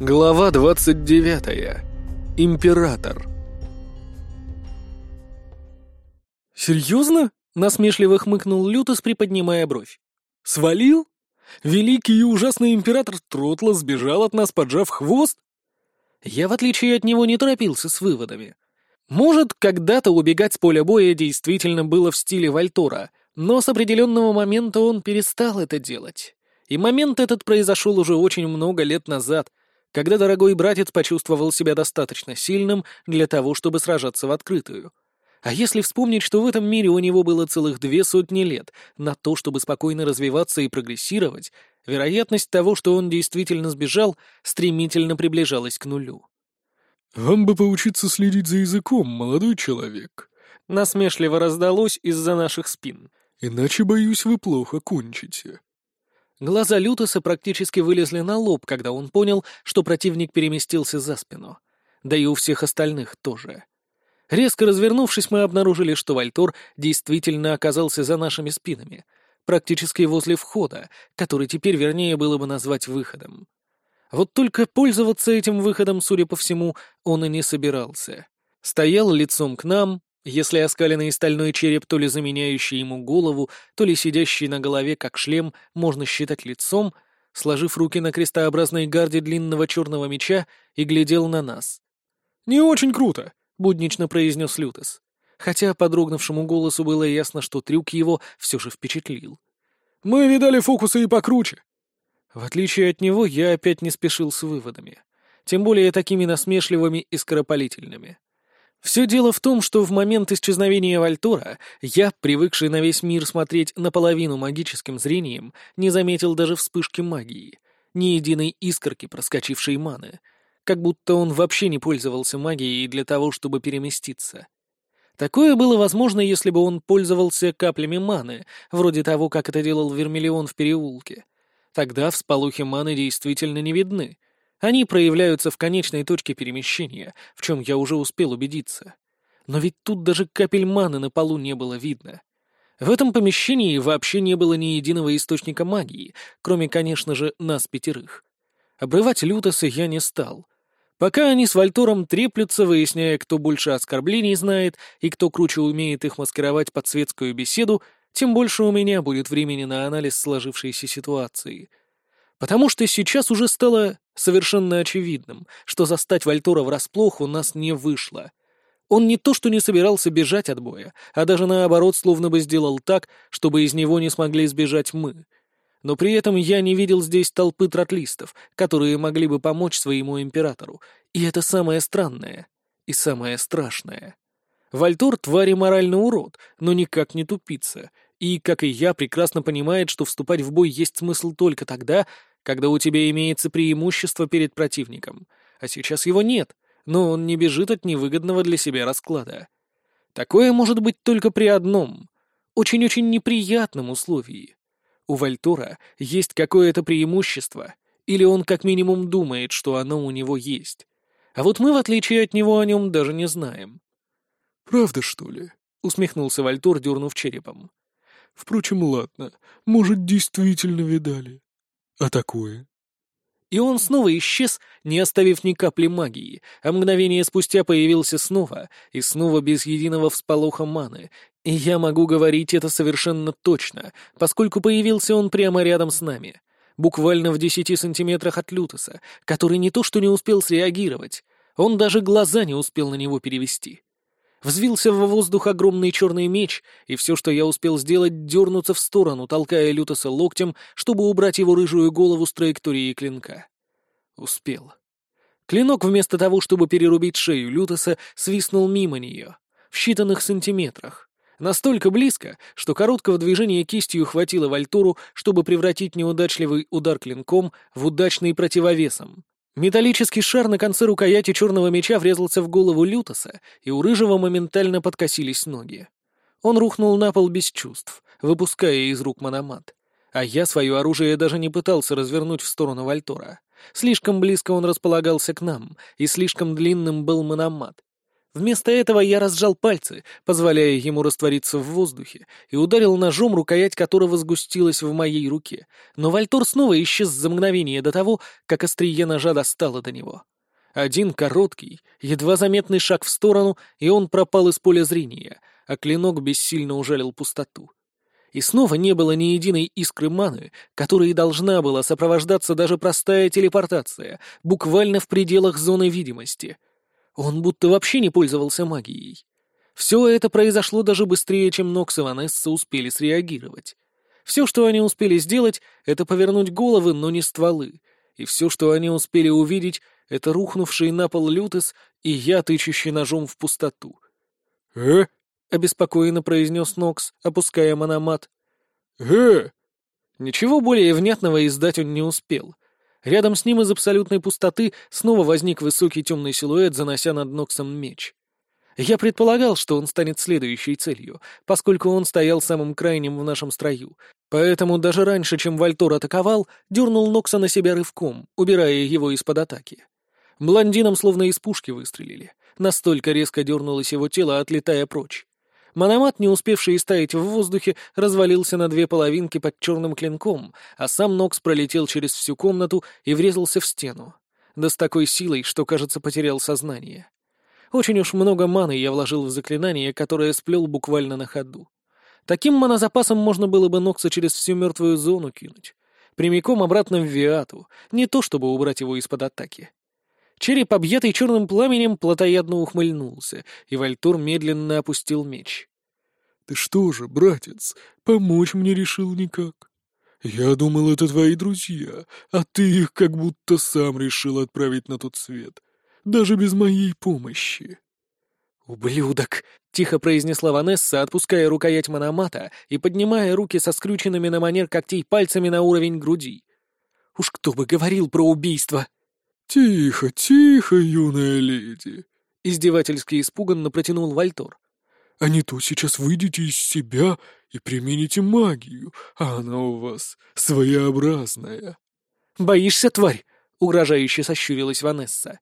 Глава 29. Император. «Серьезно?» — насмешливо хмыкнул Лютос, приподнимая бровь. «Свалил? Великий и ужасный император Тротла сбежал от нас, поджав хвост?» Я, в отличие от него, не торопился с выводами. Может, когда-то убегать с поля боя действительно было в стиле Вальтора, но с определенного момента он перестал это делать. И момент этот произошел уже очень много лет назад — когда дорогой братец почувствовал себя достаточно сильным для того, чтобы сражаться в открытую. А если вспомнить, что в этом мире у него было целых две сотни лет на то, чтобы спокойно развиваться и прогрессировать, вероятность того, что он действительно сбежал, стремительно приближалась к нулю. «Вам бы поучиться следить за языком, молодой человек», — насмешливо раздалось из-за наших спин. «Иначе, боюсь, вы плохо кончите». Глаза Лютоса практически вылезли на лоб, когда он понял, что противник переместился за спину. Да и у всех остальных тоже. Резко развернувшись, мы обнаружили, что Вальтор действительно оказался за нашими спинами, практически возле входа, который теперь вернее было бы назвать выходом. Вот только пользоваться этим выходом, судя по всему, он и не собирался. Стоял лицом к нам, если оскаленный стальной череп, то ли заменяющий ему голову, то ли сидящий на голове, как шлем, можно считать лицом, сложив руки на крестообразной гарде длинного черного меча и глядел на нас. «Не очень круто», — буднично произнес Лютес. Хотя по дрогнувшему голосу было ясно, что трюк его все же впечатлил. «Мы видали фокусы и покруче». В отличие от него, я опять не спешил с выводами. Тем более такими насмешливыми и скоропалительными. Все дело в том, что в момент исчезновения Вальтура я, привыкший на весь мир смотреть наполовину магическим зрением, не заметил даже вспышки магии, ни единой искорки проскочившей маны, как будто он вообще не пользовался магией для того, чтобы переместиться. Такое было возможно, если бы он пользовался каплями маны, вроде того, как это делал Вермиллион в переулке. Тогда всполохи маны действительно не видны, они проявляются в конечной точке перемещения, в чем я уже успел убедиться. Но ведь тут даже капель маны на полу не было видно. В этом помещении вообще не было ни единого источника магии, кроме, конечно же, нас пятерых. Обрывать Лютоса я не стал. Пока они с Вальтором треплются, выясняя, кто больше оскорблений знает и кто круче умеет их маскировать под светскую беседу, тем больше у меня будет времени на анализ сложившейся ситуации — Потому что сейчас уже стало совершенно очевидным, что застать Вальтора врасплох у нас не вышло. Он не то что не собирался бежать от боя, а даже наоборот словно бы сделал так, чтобы из него не смогли сбежать мы. Но при этом я не видел здесь толпы тротлистов, которые могли бы помочь своему императору, и это самое странное и самое страшное. Вальтор — тварь и моральный урод, но никак не тупица, и, как и я, прекрасно понимает, что вступать в бой есть смысл только тогда, когда у тебя имеется преимущество перед противником, а сейчас его нет, но он не бежит от невыгодного для себя расклада. Такое может быть только при одном, очень-очень неприятном условии. У Вальтора есть какое-то преимущество, или он как минимум думает, что оно у него есть. А вот мы, в отличие от него, о нем даже не знаем. «Правда, что ли?» — усмехнулся Вальтор, дернув черепом. Впрочем, ладно, может, действительно видали. А такое? И он снова исчез, не оставив ни капли магии, а мгновение спустя появился снова, и снова без единого всполоха маны. И я могу говорить это совершенно точно, поскольку появился он прямо рядом с нами. Буквально в десяти сантиметрах от Лютоса, который не то что не успел среагировать, он даже глаза не успел на него перевести. Взвился в воздух огромный черный меч, и все, что я успел сделать, дернуться в сторону, толкая Лютоса локтем, чтобы убрать его рыжую голову с траектории клинка. Успел. Клинок вместо того, чтобы перерубить шею Лютоса, свистнул мимо нее, в считанных сантиметрах. Настолько близко, что короткого движения кистью хватило Вальтуру, чтобы превратить неудачливый удар клинком в удачный противовесом. Металлический шар на конце рукояти черного меча врезался в голову Лютоса, и у Рыжего моментально подкосились ноги. Он рухнул на пол без чувств, выпуская из рук мономат. А я свое оружие даже не пытался развернуть в сторону Вальтора. Слишком близко он располагался к нам, и слишком длинным был мономат. Вместо этого я разжал пальцы, позволяя ему раствориться в воздухе, и ударил ножом, рукоять которого сгустилась в моей руке. Но Вальтор снова исчез за мгновение до того, как острие ножа достало до него. Один короткий, едва заметный шаг в сторону, и он пропал из поля зрения, а клинок бессильно ужалил пустоту. И снова не было ни единой искры маны, которой должна была сопровождаться даже простая телепортация, буквально в пределах зоны видимости — он будто вообще не пользовался магией. Все это произошло даже быстрее, чем Нокс и Ванесса успели среагировать. Все, что они успели сделать, это повернуть головы, но не стволы. И все, что они успели увидеть, это рухнувший на пол Лютес и я, тычущий ножом в пустоту. «Э?» — обеспокоенно произнес Нокс, опуская мономат. «Э?» Ничего более внятного издать он не успел. Рядом с ним из абсолютной пустоты снова возник высокий темный силуэт, занося над Ноксом меч. Я предполагал, что он станет следующей целью, поскольку он стоял самым крайним в нашем строю, поэтому даже раньше, чем Вальтор атаковал, дернул Нокса на себя рывком, убирая его из-под атаки. Блондинам словно из пушки выстрелили. Настолько резко дернулось его тело, отлетая прочь. Мономат, не успевший истаять в воздухе, развалился на две половинки под черным клинком, а сам Нокс пролетел через всю комнату и врезался в стену. Да с такой силой, что, кажется, потерял сознание. Очень уж много маны я вложил в заклинание, которое сплел буквально на ходу. Таким монозапасом можно было бы Нокса через всю мертвую зону кинуть. Прямиком обратно в Виату, не то чтобы убрать его из-под атаки. Череп, объятый черным пламенем, плотоядно ухмыльнулся, и Вальтур медленно опустил меч. «Ты что же, братец, помочь мне решил никак? Я думал, это твои друзья, а ты их как будто сам решил отправить на тот свет, даже без моей помощи». «Ублюдок!» — тихо произнесла Ванесса, отпуская рукоять мономата и поднимая руки со скрюченными на манер когтей пальцами на уровень груди. «Уж кто бы говорил про убийство!» «Тихо, тихо, юная леди!» — издевательски испуганно протянул Вальтор. «А не то сейчас выйдете из себя и примените магию, а она у вас своеобразная». «Боишься, тварь?» — угрожающе сощурилась Ванесса.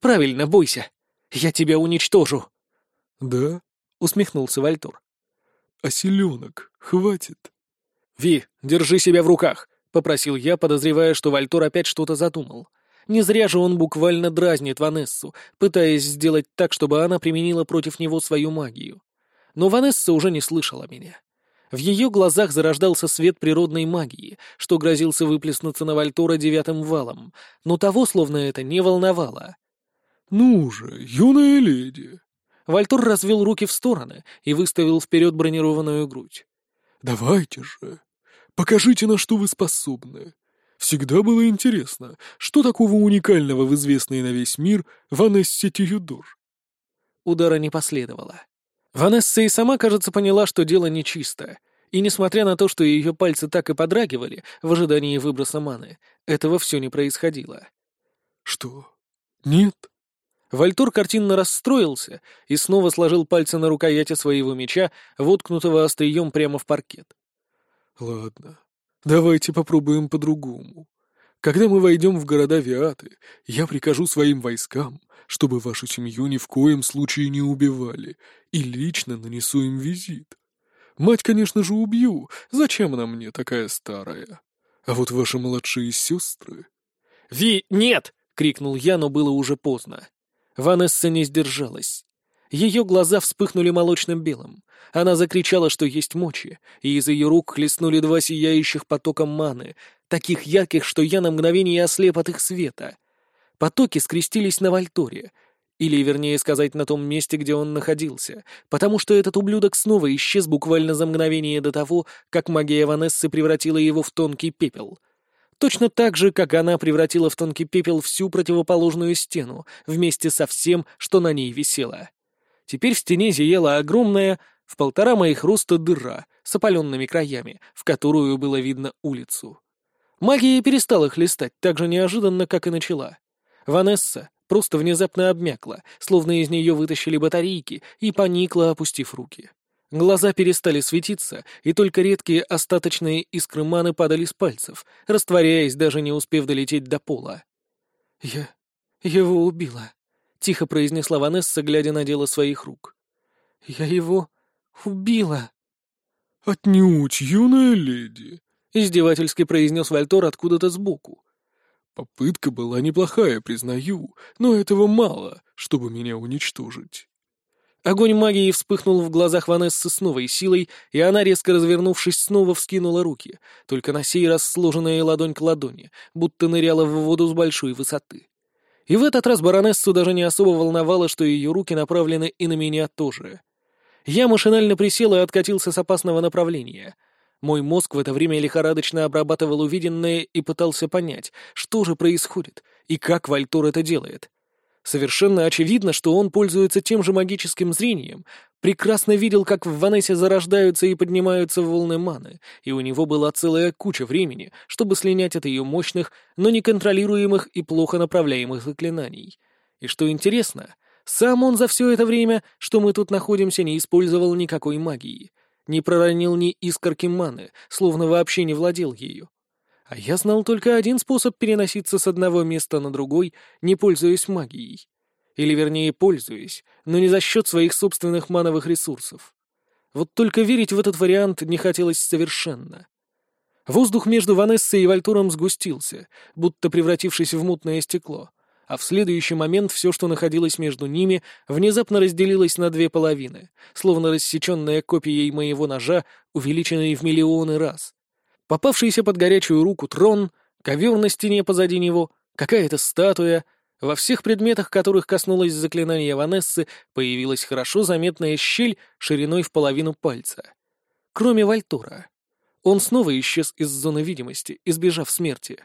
«Правильно, бойся. Я тебя уничтожу». «Да?» — усмехнулся Вальтор. «А селенок хватит?» «Ви, держи себя в руках», — попросил я, подозревая, что Вальтор опять что-то задумал. Не зря же он буквально дразнит Ванессу, пытаясь сделать так, чтобы она применила против него свою магию. Но Ванесса уже не слышала меня. В ее глазах зарождался свет природной магии, что грозился выплеснуться на Вальтора девятым валом, но того словно это не волновало. «Ну же, юная леди!» Вальтор развел руки в стороны и выставил вперед бронированную грудь. «Давайте же, покажите, на что вы способны. Всегда было интересно, что такого уникального в известной на весь мир Ванессе Тиюдор? Удара не последовало. Ванесса и сама, кажется, поняла, что дело нечисто. И несмотря на то, что ее пальцы так и подрагивали в ожидании выброса маны, этого все не происходило. «Что? Нет?» Вальтур картинно расстроился и снова сложил пальцы на рукояти своего меча, воткнутого острием прямо в паркет. «Ладно, Давайте попробуем по-другому. Когда мы войдем в города Виаты, я прикажу своим войскам, чтобы вашу семью ни в коем случае не убивали, и лично нанесу им визит. Мать, конечно же, убью. Зачем она мне такая старая? А вот ваши младшие сестры... «Ви, нет!» — крикнул я, но было уже поздно. Ванесса не сдержалась. Ее глаза вспыхнули молочным белым. Она закричала, что есть мочи, и из ее рук хлестнули два сияющих потока маны, таких ярких, что я на мгновение ослеп от их света. Потоки скрестились на Вальторе, или, вернее сказать, на том месте, где он находился, потому что этот ублюдок снова исчез буквально за мгновение до того, как магия Ванессы превратила его в тонкий пепел. Точно так же, как она превратила в тонкий пепел всю противоположную стену, вместе со всем, что на ней висело. Теперь в стене зияла огромная, в полтора моих роста дыра с опаленными краями, в которую было видно улицу. Магия перестала хлестать так же неожиданно, как и начала. Ванесса просто внезапно обмякла, словно из нее вытащили батарейки, и поникла, опустив руки. Глаза перестали светиться, и только редкие остаточные искры маны падали с пальцев, растворяясь, даже не успев долететь до пола. «Я... его убила», тихо произнесла Ванесса, глядя на дело своих рук. «Я его убила». «Отнюдь, юная леди», — издевательски произнес Вальтор откуда-то сбоку. «Попытка была неплохая, признаю, но этого мало, чтобы меня уничтожить». Огонь магии вспыхнул в глазах Ванессы с новой силой, и она, резко развернувшись, снова вскинула руки, только на сей раз сложенная ладонь к ладони, будто ныряла в воду с большой высоты. И в этот раз баронессу даже не особо волновало, что ее руки направлены и на меня тоже. Я машинально присел и откатился с опасного направления. Мой мозг в это время лихорадочно обрабатывал увиденное и пытался понять, что же происходит и как Вальтур это делает. Совершенно очевидно, что он пользуется тем же магическим зрением, прекрасно видел, как в Ванессе зарождаются и поднимаются волны маны, и у него была целая куча времени, чтобы слинять от ее мощных, но неконтролируемых и плохо направляемых заклинаний. И что интересно, сам он за все это время, что мы тут находимся, не использовал никакой магии, не проронил ни искорки маны, словно вообще не владел ею. А я знал только один способ переноситься с одного места на другой, не пользуясь магией. Или, вернее, пользуясь, но не за счет своих собственных мановых ресурсов. Вот только верить в этот вариант не хотелось совершенно. Воздух между Ванессой и Вальтуром сгустился, будто превратившись в мутное стекло, а в следующий момент все, что находилось между ними, внезапно разделилось на две половины, словно рассеченная копией моего ножа, увеличенной в миллионы раз. Попавшийся под горячую руку трон, ковер на стене позади него, какая-то статуя. Во всех предметах, которых коснулось заклинание Ванессы, появилась хорошо заметная щель шириной в половину пальца. Кроме Вальтура. Он снова исчез из зоны видимости, избежав смерти.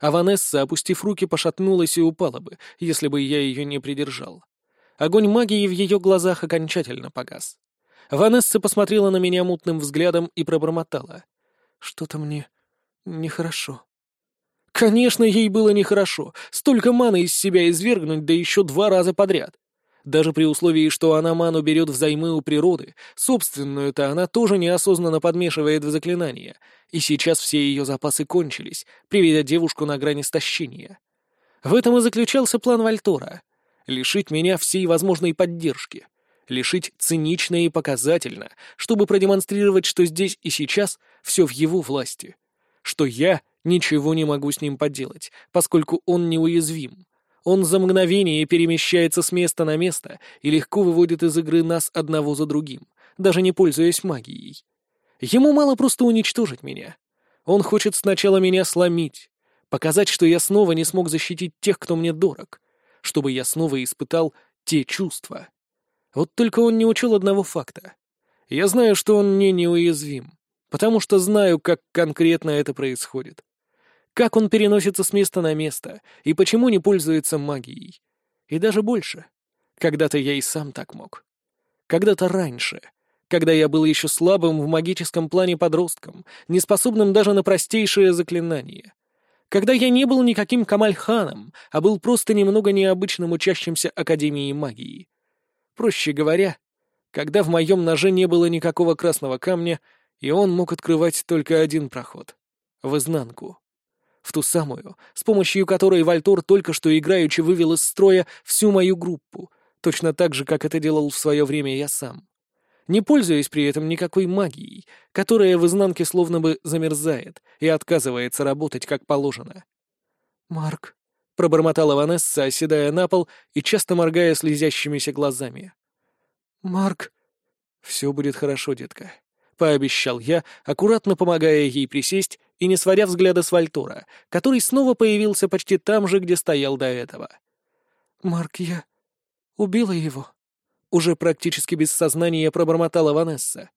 А Ванесса, опустив руки, пошатнулась и упала бы, если бы я ее не придержал. Огонь магии в ее глазах окончательно погас. Ванесса посмотрела на меня мутным взглядом и пробормотала — что-то мне нехорошо. Конечно, ей было нехорошо. Столько маны из себя извергнуть, да еще два раза подряд. Даже при условии, что она ману берет взаймы у природы, собственную-то она тоже неосознанно подмешивает в заклинание, и сейчас все ее запасы кончились, приведя девушку на грани истощения. В этом и заключался план Вальтора — лишить меня всей возможной поддержки — лишить цинично и показательно, чтобы продемонстрировать, что здесь и сейчас все в его власти, что я ничего не могу с ним поделать, поскольку он неуязвим. Он за мгновение перемещается с места на место и легко выводит из игры нас одного за другим, даже не пользуясь магией. Ему мало просто уничтожить меня. Он хочет сначала меня сломить, показать, что я снова не смог защитить тех, кто мне дорог, чтобы я снова испытал те чувства. Вот только он не учел одного факта. Я знаю, что он не неуязвим, потому что знаю, как конкретно это происходит. Как он переносится с места на место, и почему не пользуется магией. И даже больше. Когда-то я и сам так мог. Когда-то раньше, когда я был еще слабым в магическом плане подростком, неспособным даже на простейшее заклинание. Когда я не был никаким Камальханом, а был просто немного необычным учащимся Академии магии. Проще говоря, когда в моем ноже не было никакого красного камня, и он мог открывать только один проход — в изнанку. В ту самую, с помощью которой Вальтор только что играючи вывел из строя всю мою группу, точно так же, как это делал в свое время я сам. Не пользуясь при этом никакой магией, которая в изнанке словно бы замерзает и отказывается работать как положено. «Марк», пробормотала Ванесса, оседая на пол и часто моргая слезящимися глазами. «Марк...» «Все будет хорошо, детка», — пообещал я, аккуратно помогая ей присесть и не сводя взгляда с Вальтора, который снова появился почти там же, где стоял до этого. «Марк, я убила его», — уже практически без сознания пробормотала Ванесса.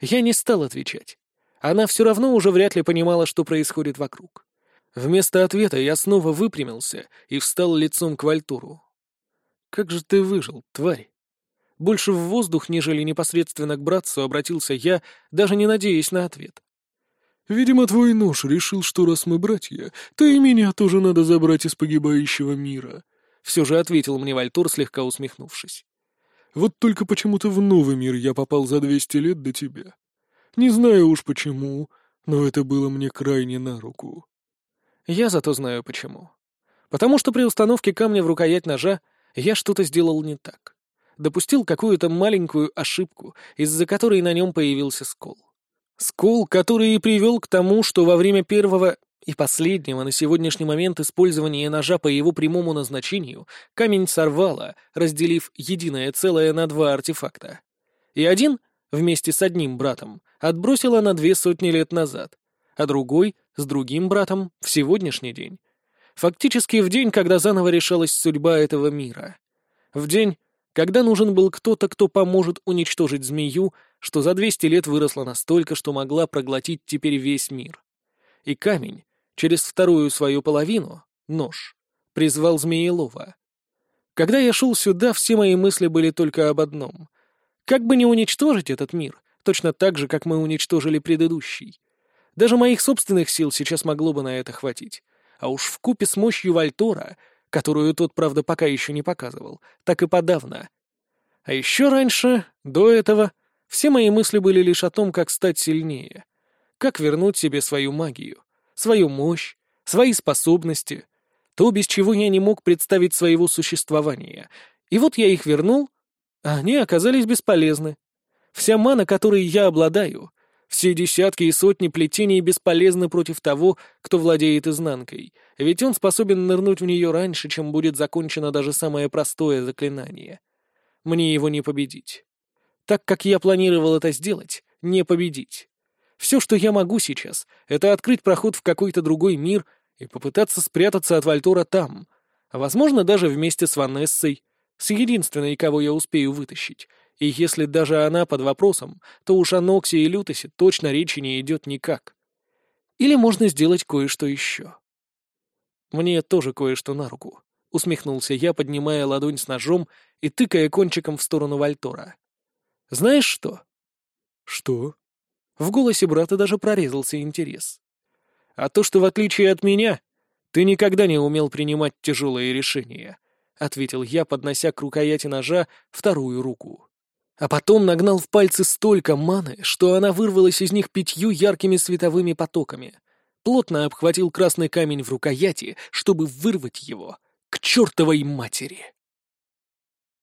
Я не стал отвечать. Она все равно уже вряд ли понимала, что происходит вокруг. Вместо ответа я снова выпрямился и встал лицом к Вальтуру. «Как же ты выжил, тварь?» Больше в воздух, нежели непосредственно к братцу, обратился я, даже не надеясь на ответ. «Видимо, твой нож решил, что раз мы братья, то и меня тоже надо забрать из погибающего мира», — все же ответил мне Вальтур, слегка усмехнувшись. «Вот только почему-то в новый мир я попал за двести лет до тебя. Не знаю уж почему, но это было мне крайне на руку». Я зато знаю почему. Потому что при установке камня в рукоять ножа Я что-то сделал не так. Допустил какую-то маленькую ошибку, из-за которой на нем появился скол. Скол, который и привел к тому, что во время первого и последнего на сегодняшний момент использования ножа по его прямому назначению камень сорвало, разделив единое целое на два артефакта. И один, вместе с одним братом, отбросило на две сотни лет назад, а другой, с другим братом, в сегодняшний день. Фактически в день, когда заново решалась судьба этого мира. В день, когда нужен был кто-то, кто поможет уничтожить змею, что за 200 лет выросла настолько, что могла проглотить теперь весь мир. И камень, через вторую свою половину, нож, призвал Змеелова. Когда я шел сюда, все мои мысли были только об одном. Как бы не уничтожить этот мир, точно так же, как мы уничтожили предыдущий. Даже моих собственных сил сейчас могло бы на это хватить. А уж в купе с мощью Вальтора — которую тот, правда, пока еще не показывал, так и подавно. А еще раньше, до этого, все мои мысли были лишь о том, как стать сильнее, как вернуть себе свою магию, свою мощь, свои способности, то, без чего я не мог представить своего существования. И вот я их вернул, а они оказались бесполезны. Вся мана, которой я обладаю, все десятки и сотни плетений бесполезны против того, кто владеет изнанкой, ведь он способен нырнуть в нее раньше, чем будет закончено даже самое простое заклинание. Мне его не победить. Так как я планировал это сделать, не победить. Все, что я могу сейчас, это открыть проход в какой-то другой мир и попытаться спрятаться от Вальтора там, возможно даже вместе с Ванессой, с единственной, кого я успею вытащить, и если даже она под вопросом, то уж о Ноксе и Лютосе точно речи не идет никак. Или можно сделать кое-что еще. Мне тоже кое-что на руку. Усмехнулся я, поднимая ладонь с ножом и тыкая кончиком в сторону Вальтора. «Знаешь что?» «Что?» В голосе брата даже прорезался интерес. «А то, что в отличие от меня, ты никогда не умел принимать тяжелые решения», — ответил я, поднося к рукояти ножа вторую руку а потом нагнал в пальцы столько маны, что она вырвалась из них пятью яркими световыми потоками. Плотно обхватил красный камень в рукояти, чтобы вырвать его к чертовой матери.